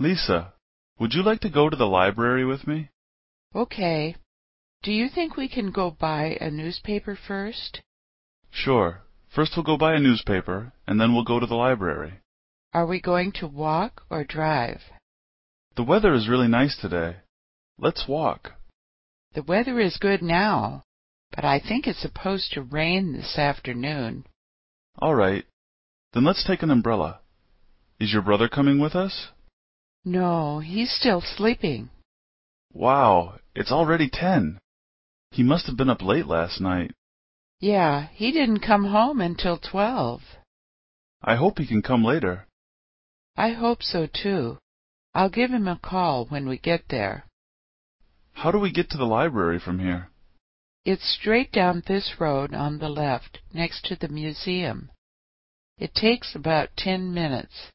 Lisa, would you like to go to the library with me? Okay. Do you think we can go buy a newspaper first? Sure. First we'll go buy a newspaper, and then we'll go to the library. Are we going to walk or drive? The weather is really nice today. Let's walk. The weather is good now, but I think it's supposed to rain this afternoon. All right. Then let's take an umbrella. Is your brother coming with us? No, he's still sleeping. Wow, it's already ten. He must have been up late last night. Yeah, he didn't come home until twelve. I hope he can come later. I hope so too. I'll give him a call when we get there. How do we get to the library from here? It's straight down this road on the left, next to the museum. It takes about ten minutes.